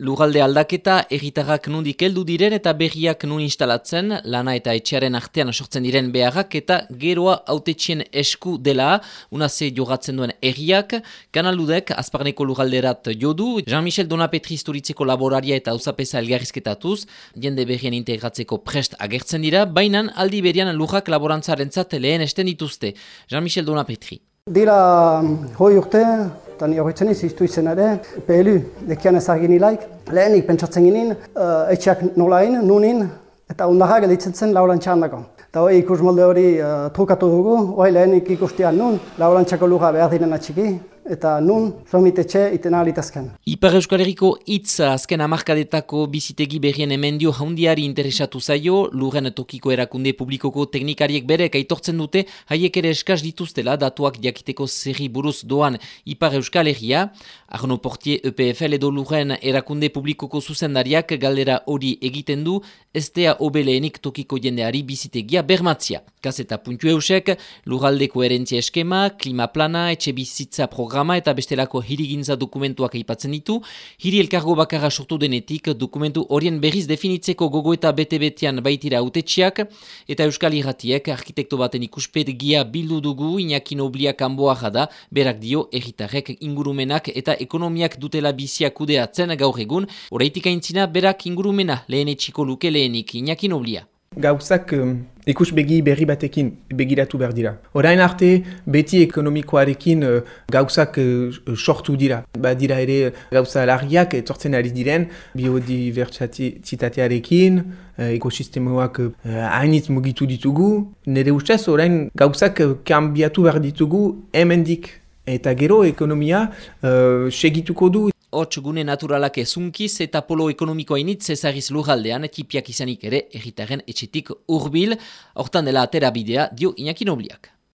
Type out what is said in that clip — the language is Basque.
Lugalde aldaketa erritarrak nundik heldu diren eta berriak nun instalatzen, lana eta etxearen artean sortzen diren beharrak eta geroa autetxien esku dela, unaze jogatzen duen erriak, kanaludek azparneko lugalderat jodu, Jean-Michel Donapetri historitzeko laboraria eta usapesa elgarrizketatuz, jende berrien integratzeko prest agertzen dira, bainan aldi berian lujak laborantzaren lehen esten dituzte. Jean-Michel Donapetri. Dira hoi urte, eta ni horretzen iztu izan ere, PLU dekian ezagin ilaik, lehenik pentsatzen ginen, uh, etxeak nolain, nunin, eta undarra gelitzen zen laurantxan dako. Eta hori ikus molde hori uh, trukatu dugu, hori lehenik ikustian nun, laurantxako lura behar diren atxiki, eta nun somitetxe iten alitazken. Ipar Euskal Herriko hitz azken amarkadetako bizitegi berrien emendio jaundiari interesatu zaio, luren tokiko erakunde publikoko teknikariek berek aitortzen dute, haiek ere eskaz dituztela datuak jakiteko zerri buruz doan Ipar Euskal Herria, Arno Portier EPFL edo luren erakunde publikoko zuzendariak galdera hori egiten du, estea obeleenik tokiko jendeari bizitegia bermatzia. Kaseta puntu eusek, lurraldeko erentzia eskema, klimaplana, etxe bizitza programa, programa eta bestelako hirigintza dokumentuak aipatzen ditu, hiri elkargo bakarra sortu denetik dokumentu horien berriz definitzeko gogo eta bete-betean baitira autetxiak, eta Euskal Irratiek arkitekto baten ikuspet gia bildu dugu inakin oblia kanboa jada, berak dio erritarrek ingurumenak eta ekonomiak dutela biziak kudeatzen gaur egun, oraitik aintzina berak ingurumena lehen etxiko luke lehenik. Inakin oblia. Gauzak um, ikus begi berri batekin begiratu behar dira. Horain arte, beti ekonomikoarekin uh, gauzak uh, sortu dira. Ba dira ere gauza larriak etortzen ari diren, biodibertsitatearekin, uh, ekosistemoak uh, hainitz mugitu ditugu. Nire ustez, orain gauzak uh, kanbiatu behar ditugu hemendik. Eta gero ekonomia uh, segituko du Hots gune naturalak ezunkiz eta polo ekonomikoa initz ezagiz lujaldean tipiak izanik ere erritaren etxetik urbil, hortan dela atera bidea dio inakin obliak.